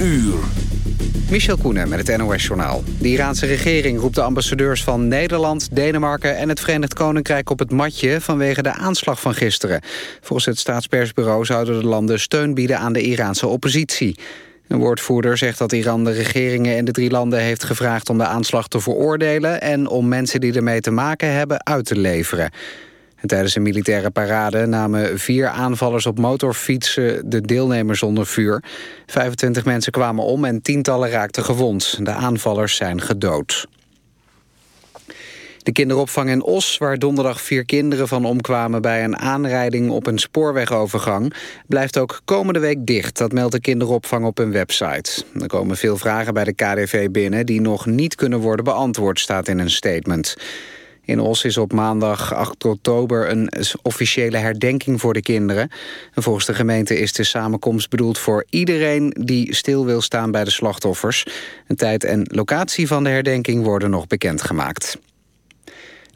uur. Michel Koenen met het NOS-journaal. De Iraanse regering roept de ambassadeurs van Nederland, Denemarken en het Verenigd Koninkrijk op het matje vanwege de aanslag van gisteren. Volgens het staatspersbureau zouden de landen steun bieden aan de Iraanse oppositie. Een woordvoerder zegt dat Iran de regeringen in de drie landen heeft gevraagd om de aanslag te veroordelen en om mensen die ermee te maken hebben uit te leveren. En tijdens een militaire parade namen vier aanvallers op motorfietsen de deelnemers onder vuur. 25 mensen kwamen om en tientallen raakten gewond. De aanvallers zijn gedood. De kinderopvang in Os, waar donderdag vier kinderen van omkwamen... bij een aanrijding op een spoorwegovergang... blijft ook komende week dicht. Dat meldt de kinderopvang op hun website. Er komen veel vragen bij de KDV binnen... die nog niet kunnen worden beantwoord, staat in een statement. In Os is op maandag 8 oktober een officiële herdenking voor de kinderen. En volgens de gemeente is de samenkomst bedoeld voor iedereen... die stil wil staan bij de slachtoffers. Een tijd en locatie van de herdenking worden nog bekendgemaakt.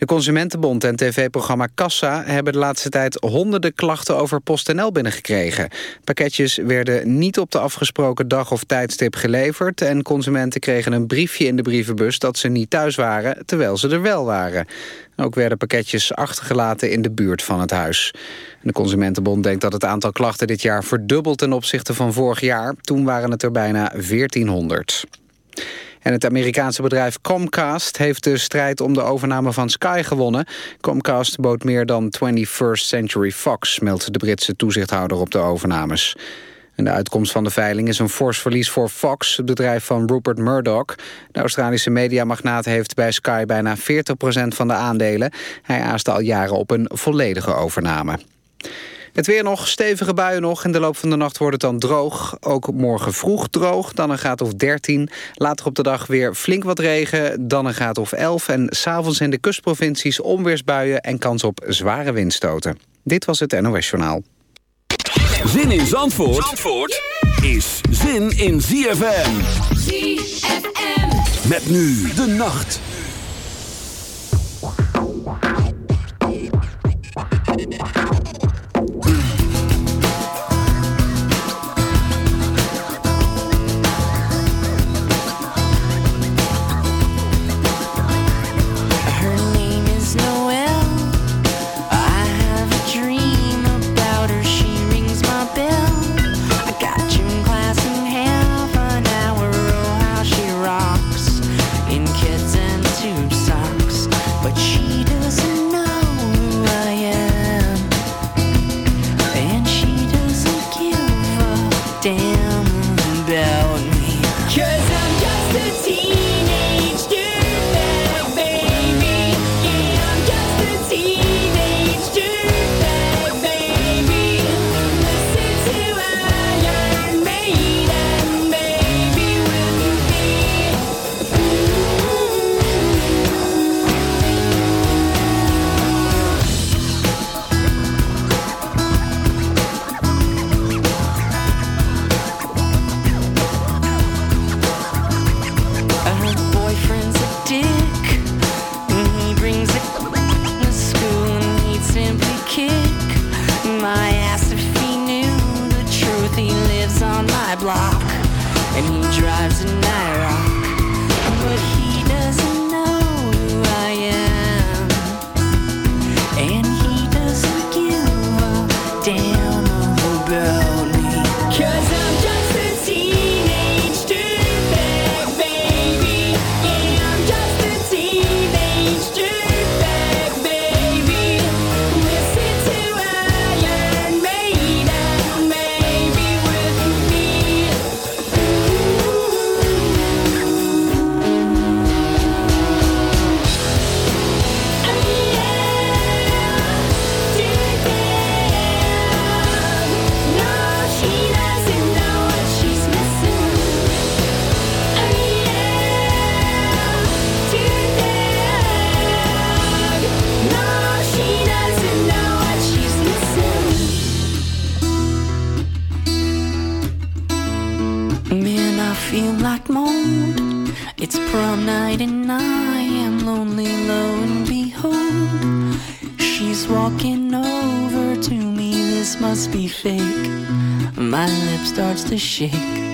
De Consumentenbond en tv-programma Kassa hebben de laatste tijd honderden klachten over PostNL binnengekregen. Pakketjes werden niet op de afgesproken dag of tijdstip geleverd en consumenten kregen een briefje in de brievenbus dat ze niet thuis waren, terwijl ze er wel waren. Ook werden pakketjes achtergelaten in de buurt van het huis. De Consumentenbond denkt dat het aantal klachten dit jaar verdubbelt ten opzichte van vorig jaar. Toen waren het er bijna 1400. En het Amerikaanse bedrijf Comcast heeft de strijd om de overname van Sky gewonnen. Comcast bood meer dan 21st Century Fox, meldt de Britse toezichthouder op de overnames. En de uitkomst van de veiling is een fors verlies voor Fox, het bedrijf van Rupert Murdoch. De Australische mediamagnaat heeft bij Sky bijna 40% van de aandelen. Hij aaste al jaren op een volledige overname. Het weer nog, stevige buien nog. In de loop van de nacht wordt het dan droog. Ook morgen vroeg droog, dan een graad of 13. Later op de dag weer flink wat regen, dan een graad of 11. En s'avonds in de kustprovincies onweersbuien en kans op zware windstoten. Dit was het NOS Journaal. Zin in Zandvoort, Zandvoort is zin in ZFM. ZFM. Met nu de nacht. and he drives an IROC. But he be fake. My lip starts to shake.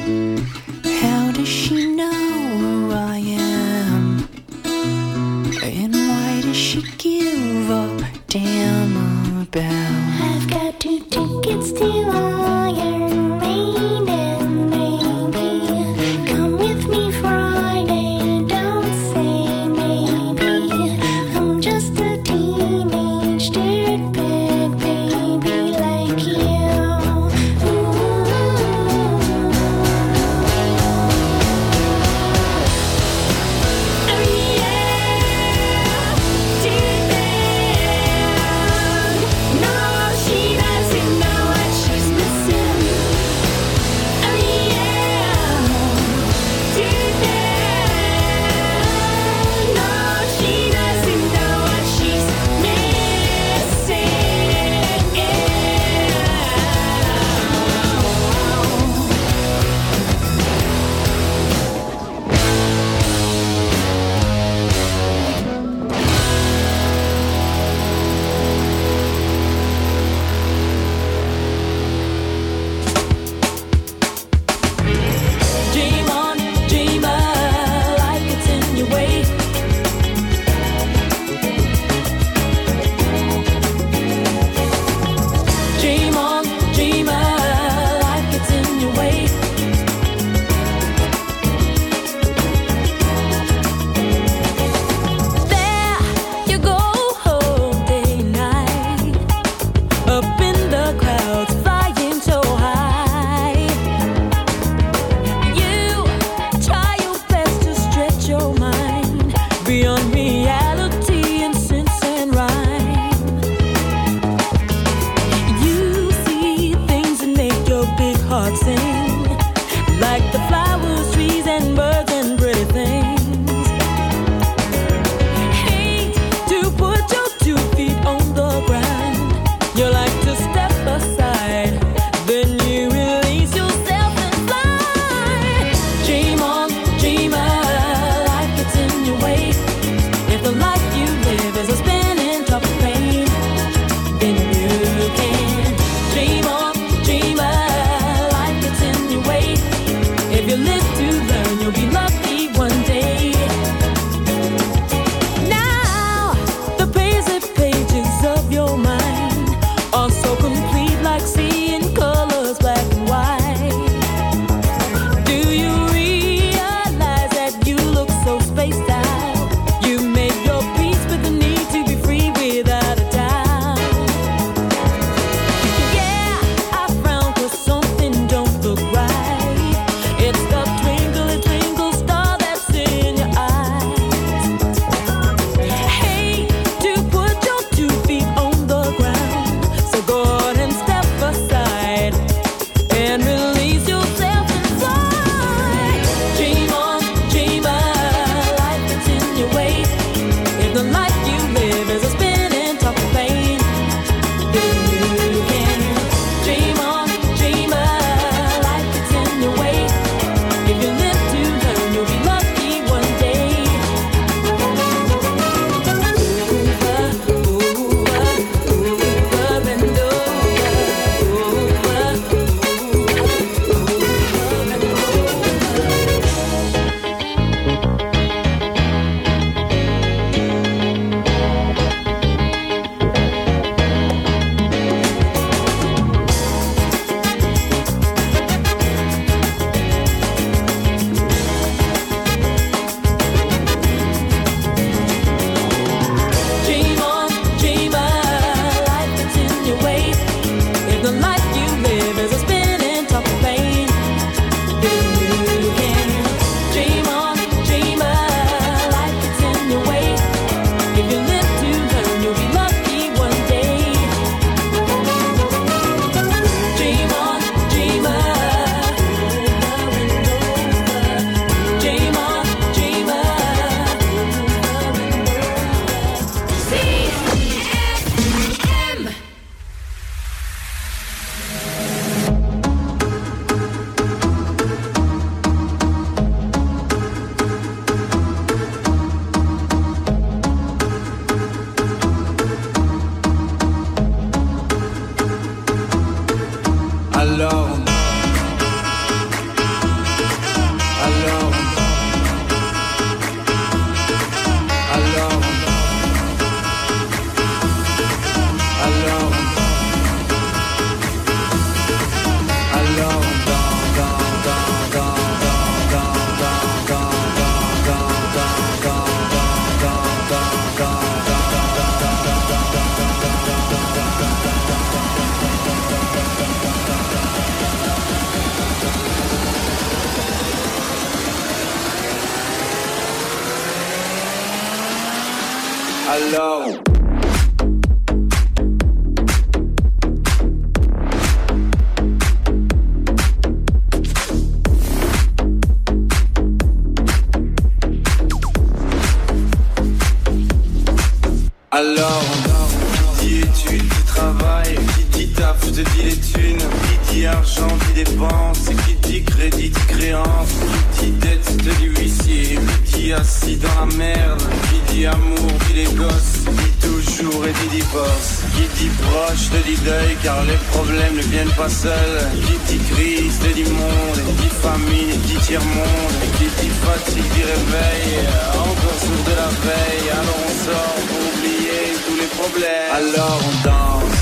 qui dit tiers-monde et qui dit fatigue dit réveil. Encore sourd de la veille, alors on sort pour oublier tous les problèmes. Alors on danse.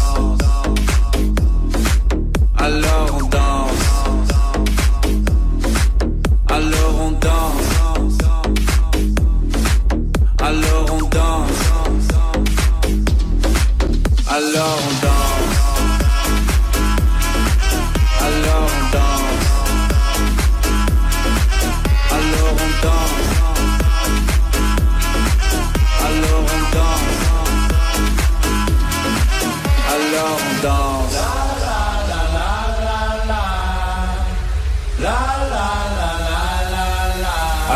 Alors on danse. Alors on danse. Alors on danse. Alors on danse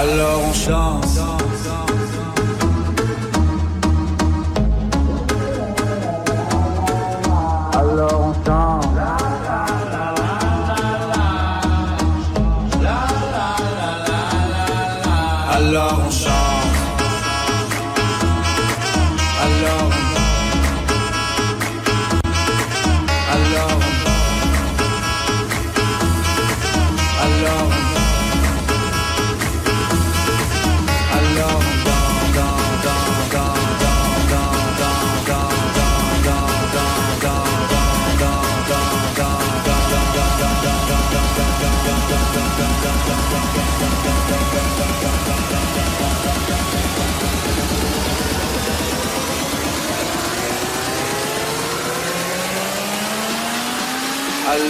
Alors on chante.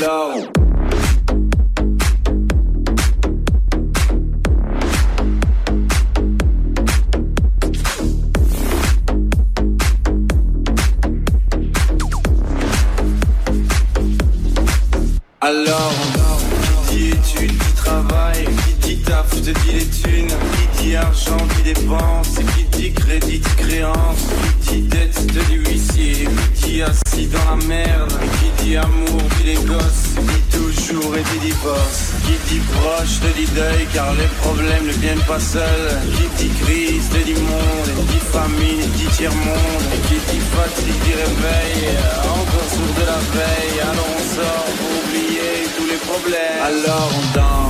mellow. Alors, qui dit études, qui travaille, qui dit taf, je te dis les thunes, dit argent, qui dépense, qui dit crédit, qui créance, qui dit dette de l'huissier, qui dit assis dans la merde, qui dit amour, qui les gosses, dit toujours et dit divorce, qui dit proche, te dit deuil, car les problèmes ne viennent pas seuls, qui dit crise, te dit monde, qui dit famine, qui dit tiers-monde, qui dit fatigue, qui réveille, encore sourd de la veille, alors on sort pour oublier tous les problèmes, alors on danse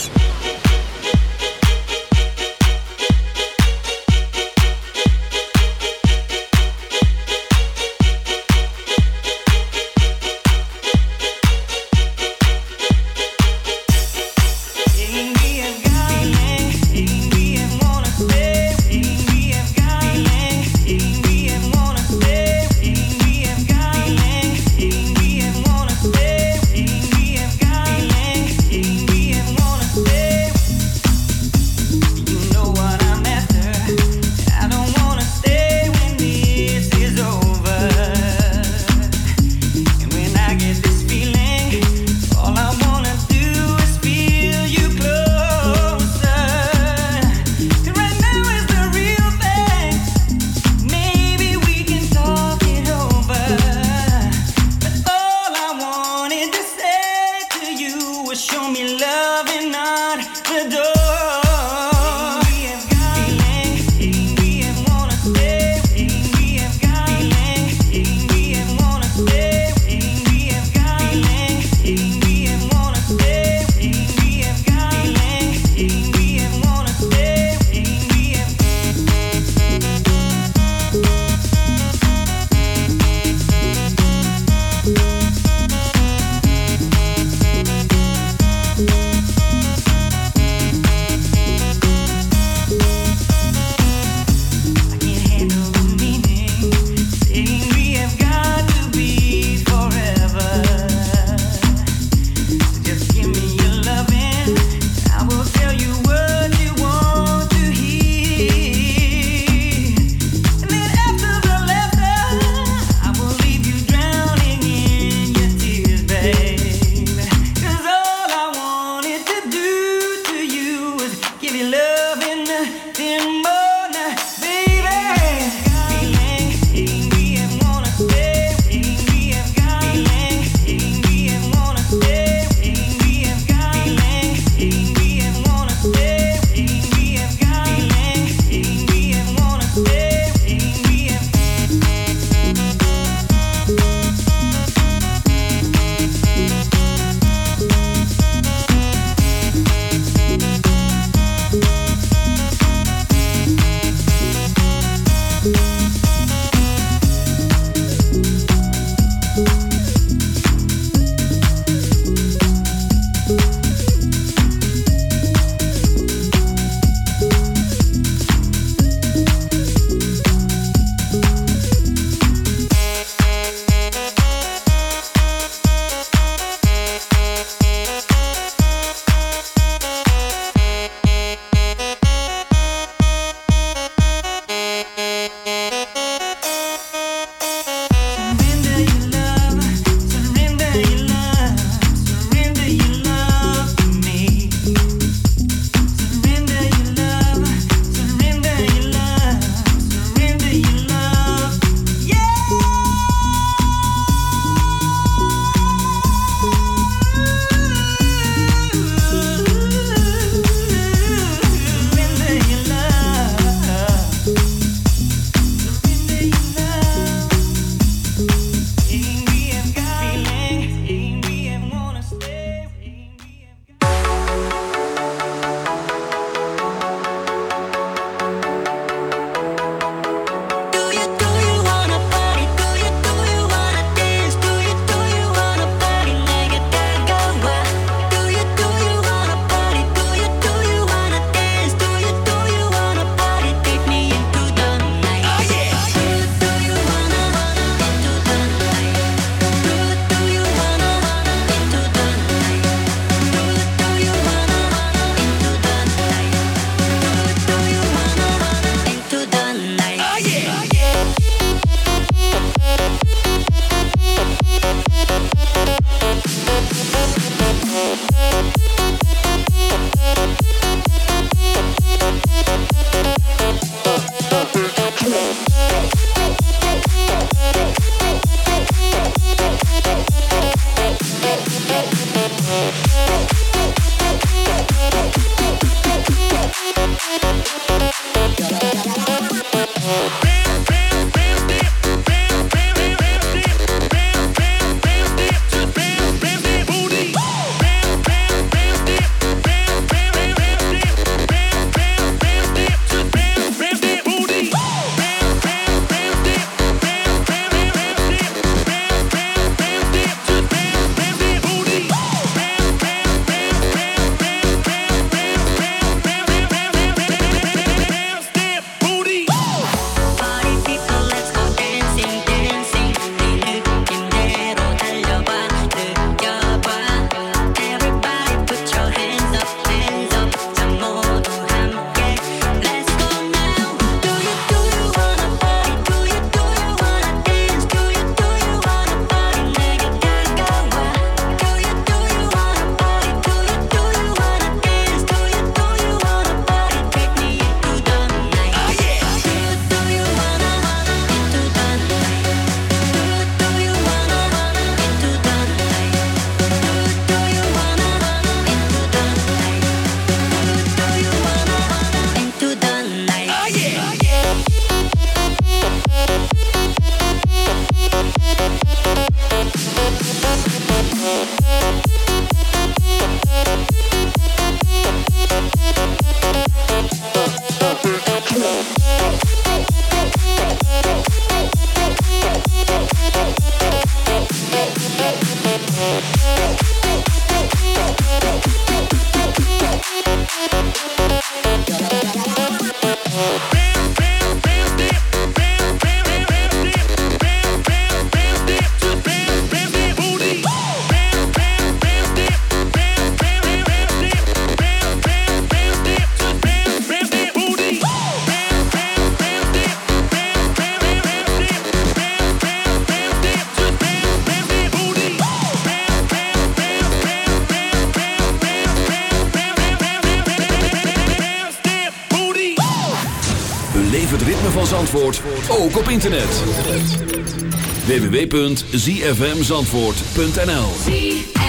www.zfmzandvoort.nl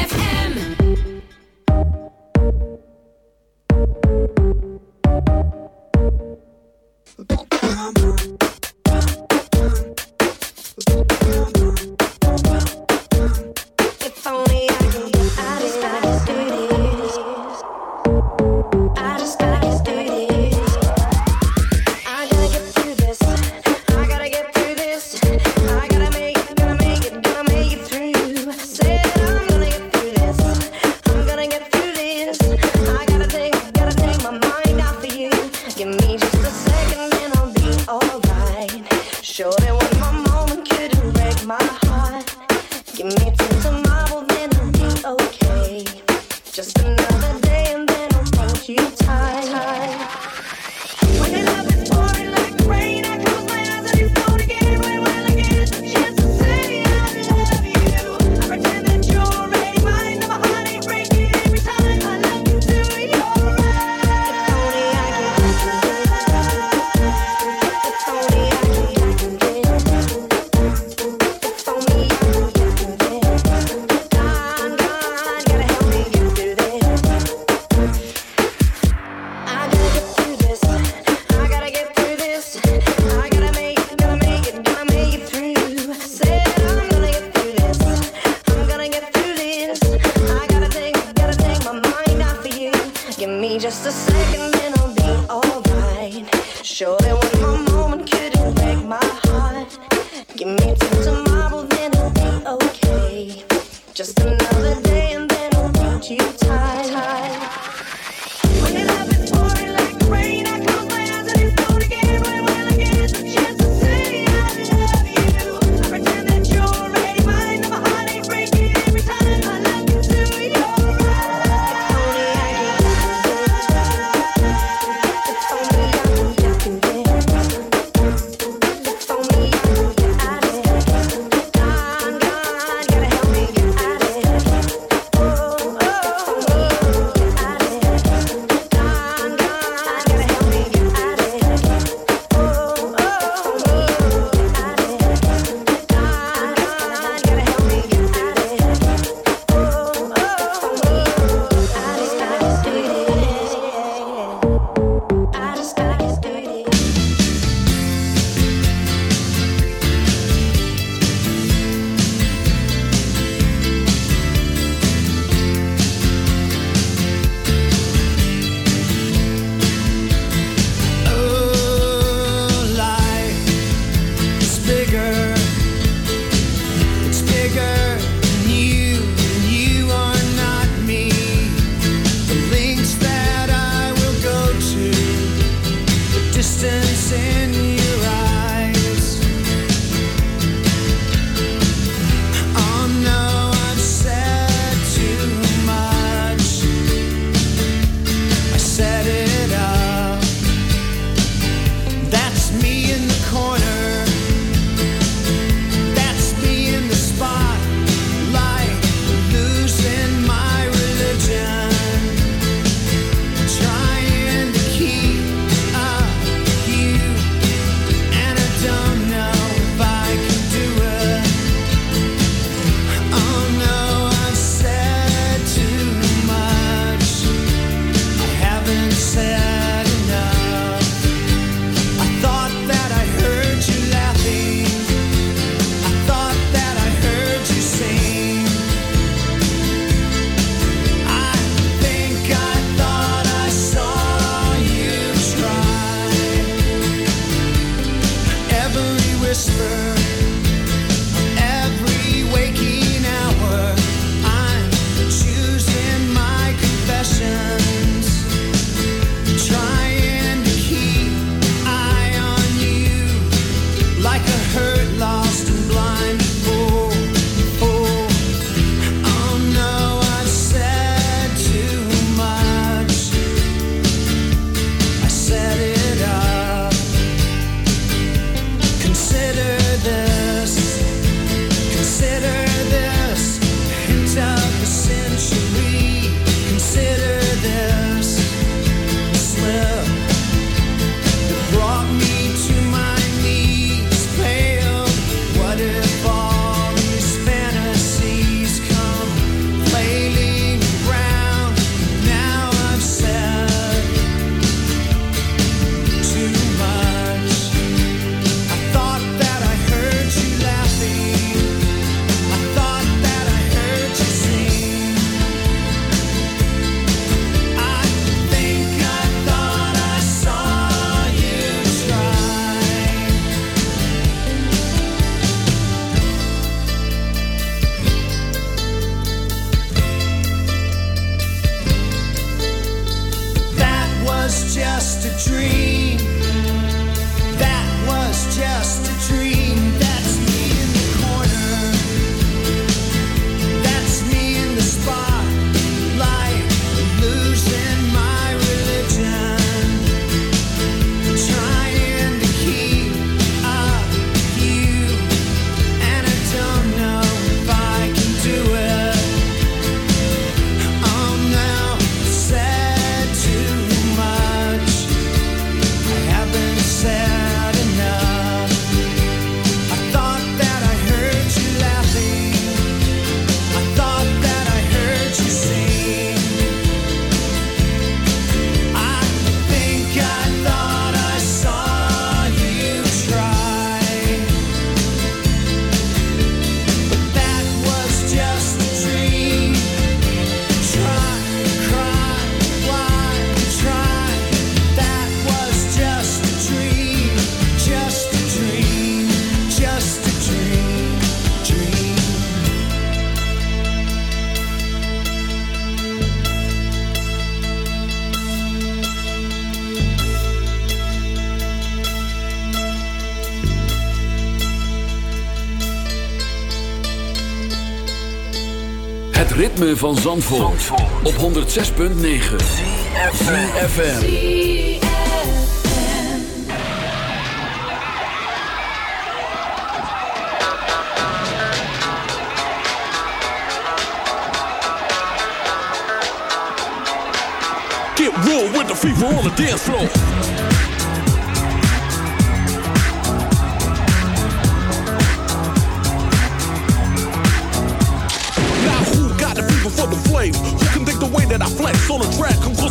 Sure, they ritme van Zandvoort, op 106.9 FM. Get real with the fever on the dance floor.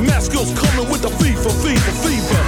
mask coming with the fever, fever, fever?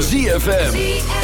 ZFM.